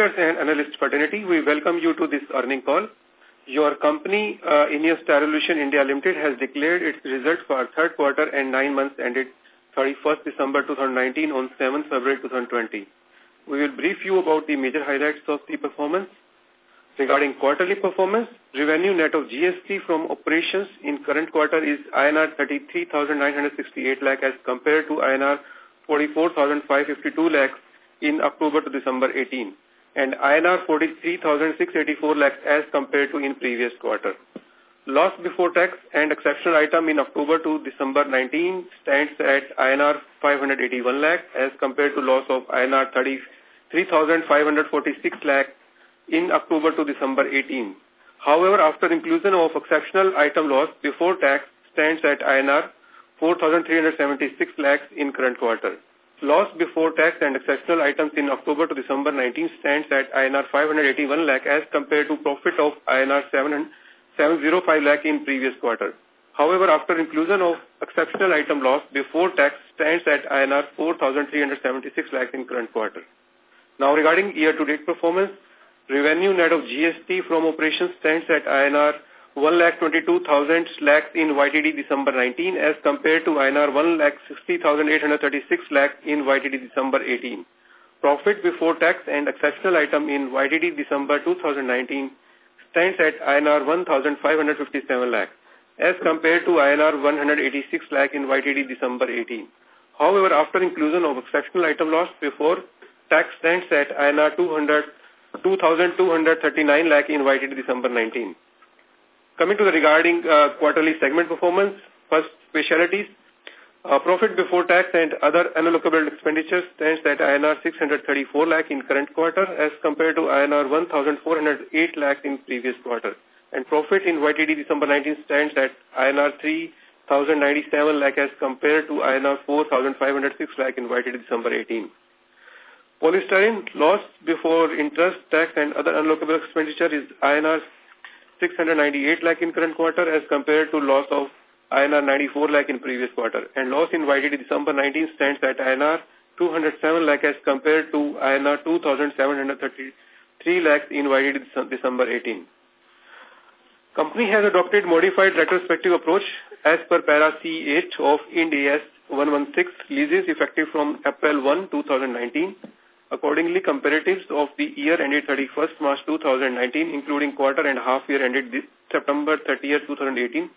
investors and analyst fraternity, we welcome you to this earning call. Your company, uh, Ineos Styrolution India Limited, has declared its results for third quarter and nine months ended 31st December 2019 on 7th February 2020. We will brief you about the major highlights of the performance. Regarding quarterly performance, revenue net of GST from operations in current quarter is INR 33,968 lakh as compared to INR 44,552 lakh in October to December 18 and INR 43,684 lakhs as compared to in previous quarter. Loss before tax and exceptional item in October to December 19 stands at INR 581 lakh as compared to loss of INR 33,546 lakh in October to December 18. However, after inclusion of exceptional item loss before tax stands at INR 4,376 lakhs in current quarter. Loss before tax and exceptional items in October to December 19 stands at INR 581 lakh as compared to profit of INR 705 lakh in previous quarter. However, after inclusion of exceptional item loss before tax stands at INR 4,376 lakh in current quarter. Now regarding year-to-date performance, revenue net of GST from operations stands at INR 1,22,000 lakhs in YTD December 19 as compared to INR 1,60,836 lakhs in YTD December 18. Profit before tax and exceptional item in YTD December 2019 stands at INR 1,557 lakhs as compared to INR 186 lakh in YTD December 18. However, after inclusion of exceptional item loss before tax stands at INR 200 2,239 lakh in YTD December 19. Coming to the regarding uh, quarterly segment performance, first specialities, uh, profit before tax and other unallocable expenditures stands at INR 634 lakh in current quarter as compared to INR 1,408 lakh in previous quarter. And profit in YTD December 19 stands at INR 3,097 lakh as compared to INR 4,506 lakh in YTD December 18. Polystyrene loss before interest, tax and other unallocable expenditure is INR 698 lakh in current quarter as compared to loss of INR 94 lakh in previous quarter. And loss in YTD December 19 stands at INR 207 lakh as compared to INR 2,733 lakhs in YTD December 18. Company has adopted modified retrospective approach as per para C8 of Ind AS 116 leases effective from April 1, 2019. Accordingly, comparatives of the year ended 31st March 2019, including quarter and half year ended September 30th, 2018,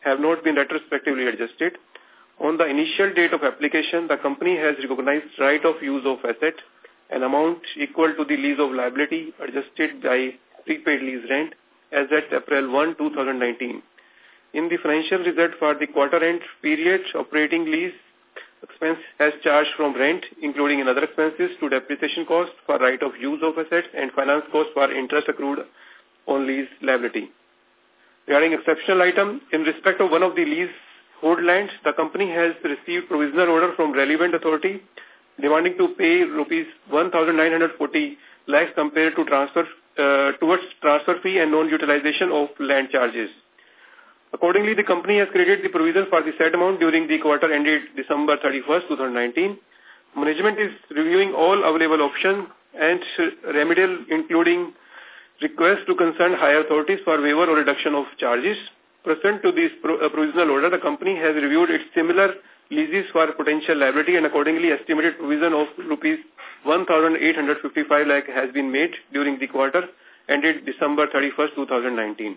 have not been retrospectively adjusted. On the initial date of application, the company has recognized right of use of asset, an amount equal to the lease of liability adjusted by prepaid lease rent as at April 1, 2019. In the financial result for the quarter end period, operating lease expense has charged from rent, including in other expenses, to depreciation cost for right of use of assets and finance cost for interest accrued on lease liability. Regarding exceptional item, in respect of one of the lease hold lands, the company has received provisional order from relevant authority demanding to pay rupees 1,940 lakhs compared to transfer uh, towards transfer fee and non-utilization of land charges. Accordingly, the company has created the provision for the said amount during the quarter ended December 31st, 2019. Management is reviewing all available options and remedial including requests to concerned higher authorities for waiver or reduction of charges. Present to this pro uh, provisional order, the company has reviewed its similar leases for potential liability and accordingly estimated provision of rupees 1,855 lakh has been made during the quarter ended December 31st, 2019.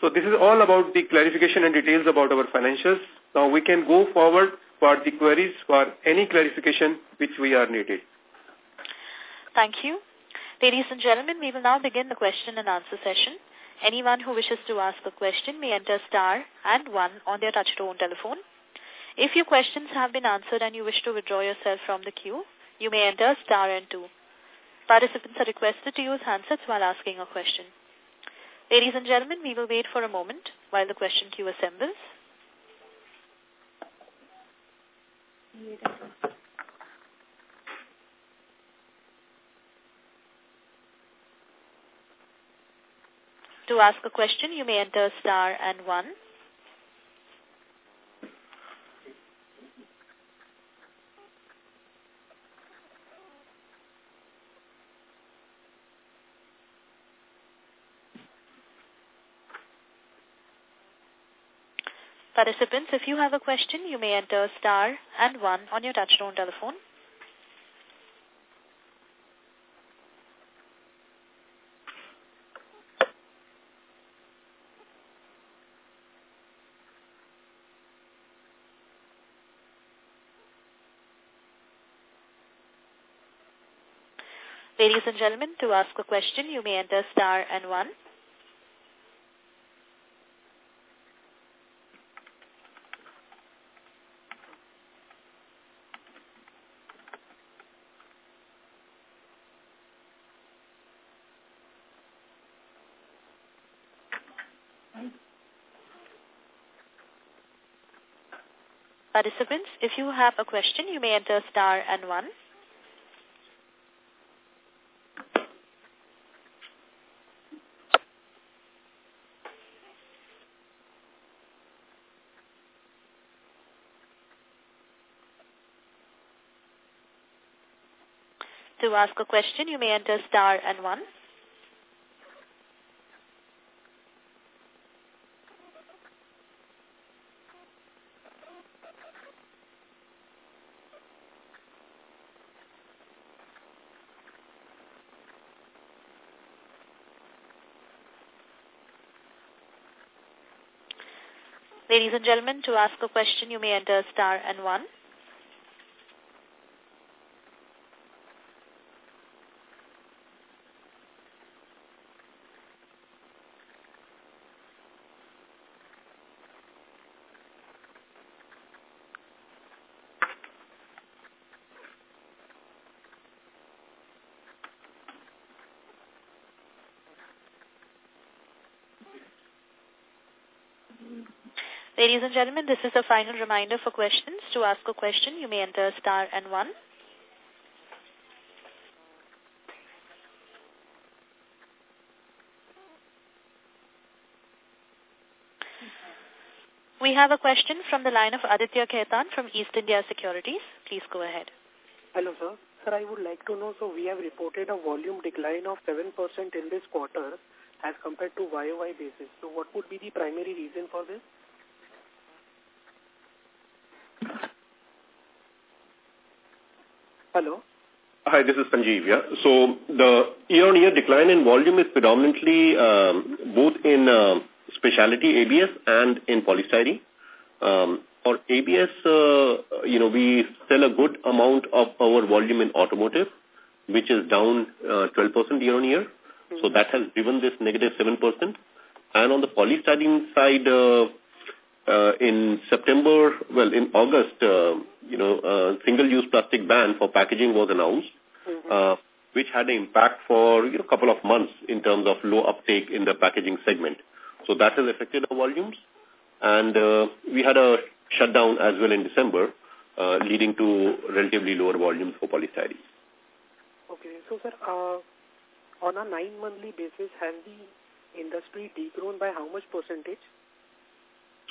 So this is all about the clarification and details about our financials. Now we can go forward for the queries for any clarification which we are needed. Thank you. Ladies and gentlemen, we will now begin the question and answer session. Anyone who wishes to ask a question may enter star and one on their touch-tone telephone. If your questions have been answered and you wish to withdraw yourself from the queue, you may enter star and two. Participants are requested to use handsets while asking a question. Ladies and gentlemen, we will wait for a moment while the question queue assembles. To ask a question, you may enter star and one. Participants, if you have a question, you may enter star and one on your touchtone telephone. Ladies and gentlemen, to ask a question, you may enter star and one. Participants, if you have a question, you may enter star and one. To ask a question, you may enter star and one. Ladies and gentlemen, to ask a question, you may enter star and one. Ladies and gentlemen, this is a final reminder for questions. To ask a question, you may enter star and one. We have a question from the line of Aditya Khetan from East India Securities. Please go ahead. Hello, sir. Sir, I would like to know, so we have reported a volume decline of 7% in this quarter as compared to YOY basis. So what would be the primary reason for this? Hello? Hi, this is Sanjeev. Yeah. So the year-on-year -year decline in volume is predominantly um, both in uh, specialty ABS and in polystyrene. Um, for ABS, uh, you know, we sell a good amount of our volume in automotive, which is down uh, 12% year-on-year. -year. So that has driven this negative 7%. And on the polystyrene side, uh, uh, in September, well, in August, uh, you know, uh, single-use plastic ban for packaging was announced, mm -hmm. uh, which had an impact for you know, a couple of months in terms of low uptake in the packaging segment. So that has affected our volumes. And uh, we had a shutdown as well in December, uh, leading to relatively lower volumes for polystyrene. Okay. So, sir, uh, on a nine-monthly basis, has the industry degrown by how much percentage?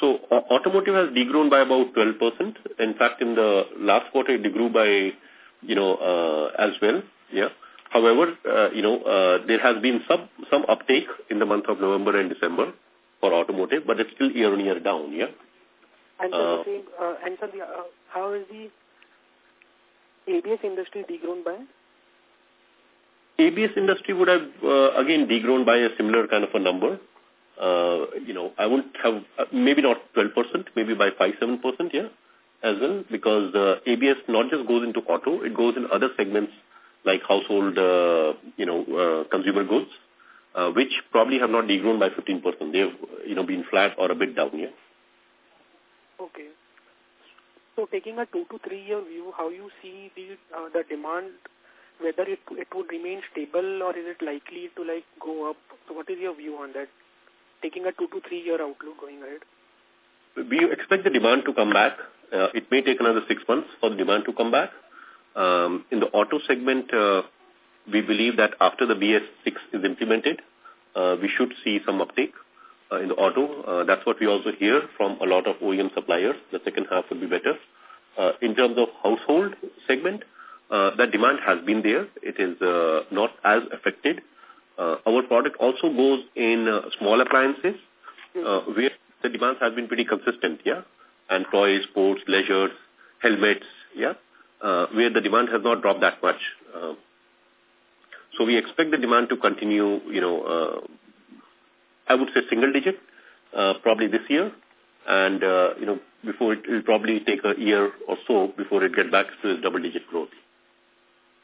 So automotive has degrown by about 12%. In fact, in the last quarter, it degrew by, you know, uh, as well. Yeah. However, uh, you know, uh, there has been some some uptake in the month of November and December for automotive, but it's still year on year down. Yeah. And uh, the same, uh, and so the, uh, how is the ABS industry degrown by? ABS industry would have uh, again degrown by a similar kind of a number uh, you know, I won't have, uh, maybe not 12%, maybe by 5-7%, yeah, as well, because uh, ABS not just goes into auto, it goes in other segments like household, uh, you know, uh, consumer goods, uh, which probably have not degrown by 15%. They've, you know, been flat or a bit down, yeah. Okay. So taking a two to three year view, how you see the uh, the demand, whether it it would remain stable or is it likely to like go up? So what is your view on that? Taking a two to three year outlook going ahead? We expect the demand to come back. Uh, it may take another six months for the demand to come back. Um, in the auto segment, uh, we believe that after the BS6 is implemented, uh, we should see some uptake uh, in the auto. Uh, that's what we also hear from a lot of OEM suppliers. The second half will be better. Uh, in terms of household segment, uh, that demand has been there. It is uh, not as affected uh, our product also goes in uh, small appliances, uh, where the demand has been pretty consistent, yeah? And toys, sports, leisure, helmets, yeah? Uh, where the demand has not dropped that much. Uh, so we expect the demand to continue, you know, uh, I would say single digit, uh, probably this year. And, uh, you know, before it will probably take a year or so before it gets back to its double digit growth.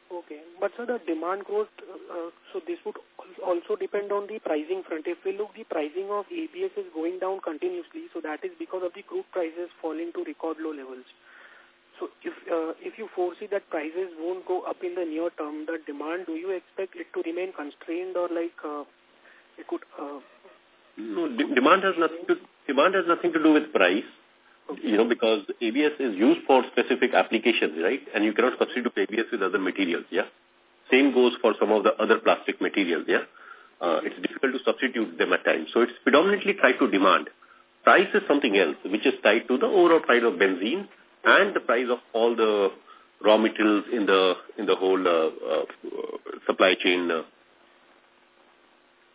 Okay. But sir, the demand growth, uh, so this would also depend on the pricing front. If we look, the pricing of ABS is going down continuously, so that is because of the crude prices falling to record low levels. So if uh, if you foresee that prices won't go up in the near term, the demand, do you expect it to remain constrained or like uh, it could... Uh, no, demand has nothing to demand has nothing to do with price. You know, because ABS is used for specific applications, right? And you cannot substitute ABS with other materials, yeah? Same goes for some of the other plastic materials, yeah? Uh, it's difficult to substitute them at times. So it's predominantly tied to demand. Price is something else, which is tied to the overall price of benzene and the price of all the raw materials in the in the whole uh, uh, supply chain. Uh.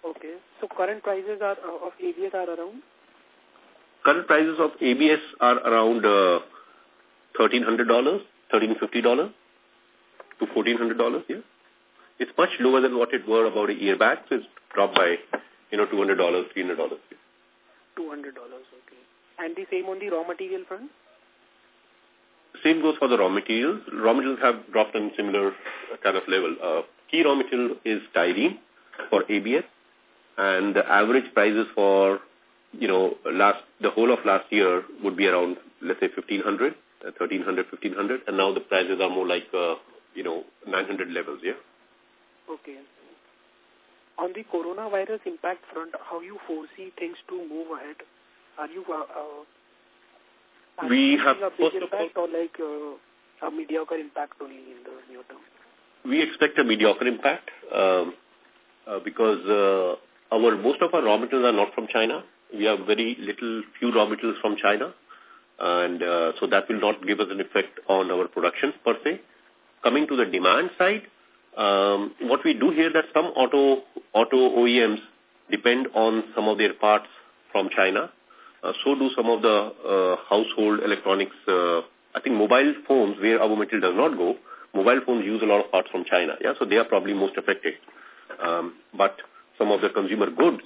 Okay. So current prices are of ABS are around? Current prices of ABS are around uh, $1,300, $1,350 to $1,400, yeah. It's much lower than what it were about a year back, so it's dropped by, you know, $200, $300. $200, okay. And the same on the raw material front? Same goes for the raw materials. Raw materials have dropped in similar kind of level. Uh, key raw material is styrene for ABS, and the average prices for you know, last the whole of last year would be around, let's say, 1,500, 1,300, 1,500, and now the prices are more like, uh, you know, 900 levels, yeah? Okay. On the coronavirus impact front, how you foresee things to move ahead? Are you... Uh, uh, are we you have, a big impact or like uh, a mediocre impact only in the near term? We expect a mediocre impact um, uh, because uh, our most of our raw materials are not from China we have very little, few raw materials from China. And uh, so that will not give us an effect on our production per se. Coming to the demand side, um, what we do here that some auto auto OEMs depend on some of their parts from China. Uh, so do some of the uh, household electronics. Uh, I think mobile phones, where our material does not go, mobile phones use a lot of parts from China. Yeah, so they are probably most affected. Um, but some of the consumer goods,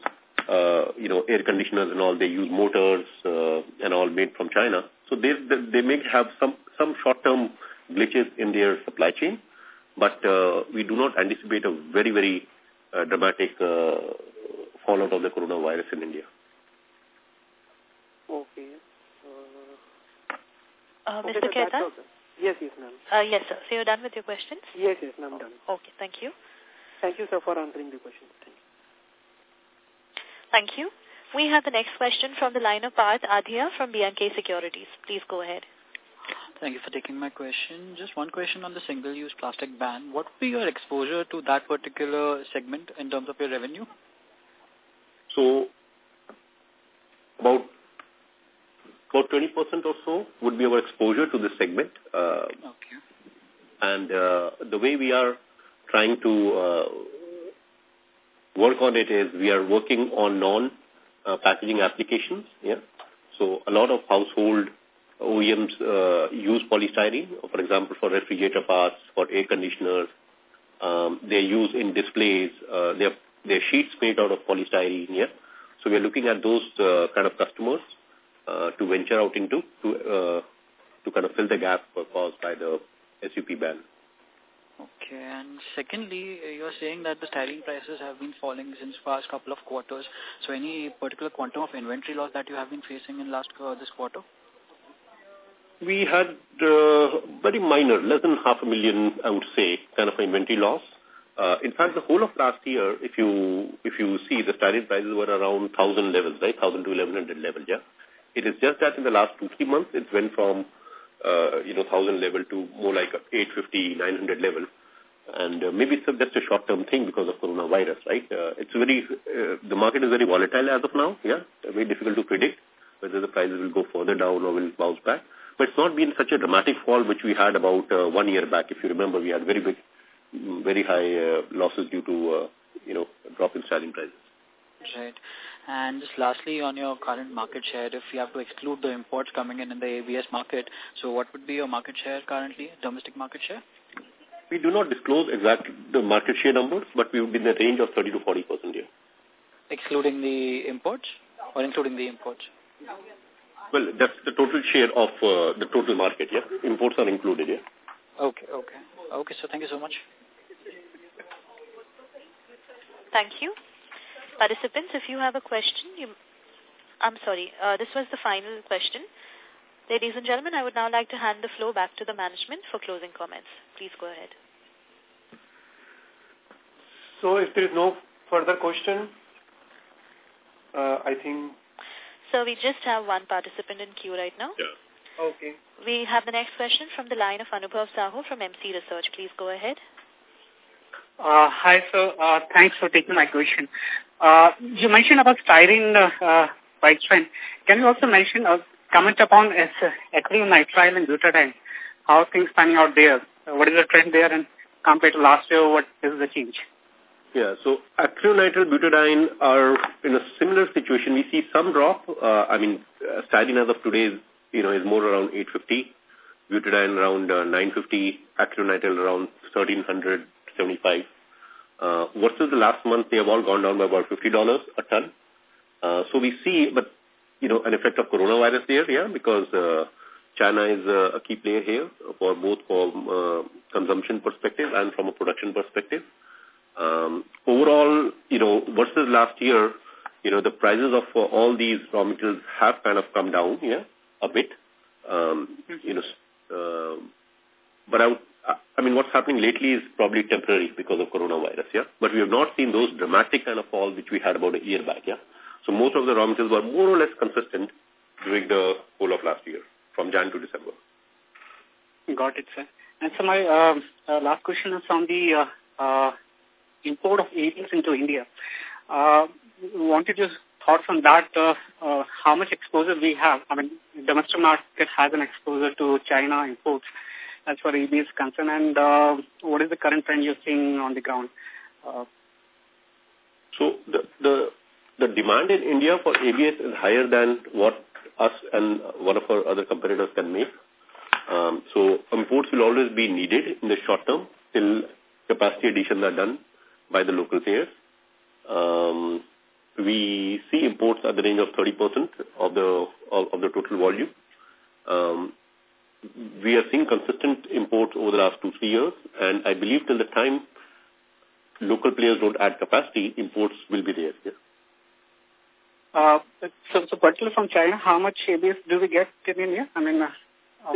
uh, you know, air conditioners and all, they use motors uh, and all made from China. So they, they may have some, some short-term glitches in their supply chain, but uh, we do not anticipate a very, very uh, dramatic uh, fallout of the coronavirus in India. Okay. Uh, uh, okay, Mr. Khetan? Yes, yes, ma'am. Uh, yes, sir. So you're done with your questions? Yes, yes, ma'am, done. Okay, thank you. Thank you, sir, for answering the questions. Thank you. Thank you. We have the next question from the line of Parth Adhia from B&K Securities. Please go ahead. Thank you for taking my question. Just one question on the single-use plastic ban. What would be your exposure to that particular segment in terms of your revenue? So, about about 20% or so would be our exposure to this segment. Uh, okay. And uh, the way we are trying to uh, work on it is we are working on non-packaging applications. Yeah. So a lot of household OEMs uh, use polystyrene, for example, for refrigerator parts, for air conditioners. Um, they're used in displays. Uh, they're, they're sheets made out of polystyrene. Yeah. So we're looking at those uh, kind of customers uh, to venture out into to uh, to kind of fill the gap caused by the SUP ban. Okay, and secondly, you're saying that the styrene prices have been falling since past couple of quarters. So any particular quantum of inventory loss that you have been facing in last uh, this quarter? We had uh, very minor, less than half a million, I would say, kind of inventory loss. Uh, in fact, the whole of last year, if you if you see, the styrene prices were around 1,000 levels, right? 1,000 to 1,100 level, yeah? It is just that in the last two, three months, it went from uh, you know, 1,000 level to more like 850, 900 level. And uh, maybe it's a, just a short-term thing because of coronavirus, right? Uh, it's very, uh, the market is very volatile as of now, yeah? Very difficult to predict whether the prices will go further down or will bounce back. But it's not been such a dramatic fall which we had about uh, one year back. If you remember, we had very big, very high uh, losses due to, uh, you know, drop in selling prices. Right. And just lastly, on your current market share, if you have to exclude the imports coming in in the ABS market, so what would be your market share currently, domestic market share? We do not disclose exact the market share numbers, but we would be in the range of 30 to 40 percent here. Excluding the imports or including the imports? Well, that's the total share of uh, the total market, yeah. Imports are included, yeah. Okay, okay. Okay, so thank you so much. Thank you. Participants, if you have a question, you, I'm sorry, uh, this was the final question. Ladies and gentlemen, I would now like to hand the floor back to the management for closing comments. Please go ahead. So if there is no further question, uh, I think... So we just have one participant in queue right now. Yeah. Okay. We have the next question from the line of Anubhav Sahu from MC Research. Please go ahead. Uh, hi, sir. Uh, thanks for taking my question. Uh, you mentioned about styrene uh, uh, price trend. Can you also mention a uh, comment upon uh, acrylonitrile and butadiene? How are things panning out there? Uh, what is the trend there and compared to last year, what is the change? Yeah, so acrylonitrile butadiene are in a similar situation. We see some drop. Uh, I mean, uh, styrene as of today is, you know, is more around 850, butadiene around uh, 950, acrylonitrile around 1300 75 uh, versus the last month, they have all gone down by about $50 a ton. Uh, so we see, but, you know, an effect of coronavirus there, yeah, because uh, China is uh, a key player here for both from uh, consumption perspective and from a production perspective. Um, overall, you know, versus last year, you know, the prices of uh, all these raw materials have kind of come down, yeah, a bit. Um, you know, uh, but I would I mean, what's happening lately is probably temporary because of coronavirus, yeah? But we have not seen those dramatic kind of falls which we had about a year back, yeah? So most of the raw materials were more or less consistent during the whole of last year, from Jan to December. Got it, sir. And so my uh, uh, last question is on the uh, uh, import of ABS into India. Uh, wanted your thoughts on that, uh, uh, how much exposure we have. I mean, domestic market has an exposure to China imports as far as ABS is concerned, and uh, what is the current trend you're seeing on the ground? Uh, so the, the the demand in India for ABS is higher than what us and one of our other competitors can make. Um, so imports will always be needed in the short term till capacity additions are done by the local players. Um, we see imports at the range of 30% of the of, of the total volume. Um, we are seeing consistent imports over the last two, three years, and I believe till the time local players don't add capacity, imports will be there. Yeah. Uh, so, so particularly from China, how much ABS do we get in India? I mean, uh,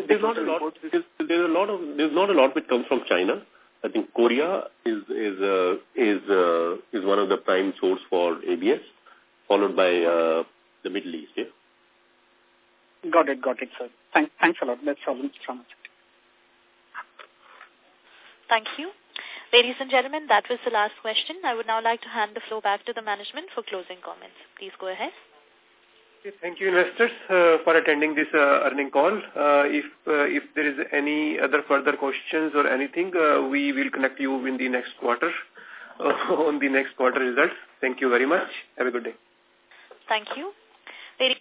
there's not a lot. There's, there's a lot of there's not a lot which comes from China. I think Korea is is uh, is uh, is one of the prime source for ABS, followed by uh, the Middle East. Yeah. Got it, got it, sir. Thank, thanks a lot. That's all from us. Thank you. Ladies and gentlemen, that was the last question. I would now like to hand the floor back to the management for closing comments. Please go ahead. Thank you, investors, uh, for attending this uh, earning call. Uh, if uh, if there is any other further questions or anything, uh, we will connect you in the next quarter uh, on the next quarter results. Thank you very much. Have a good day. Thank you.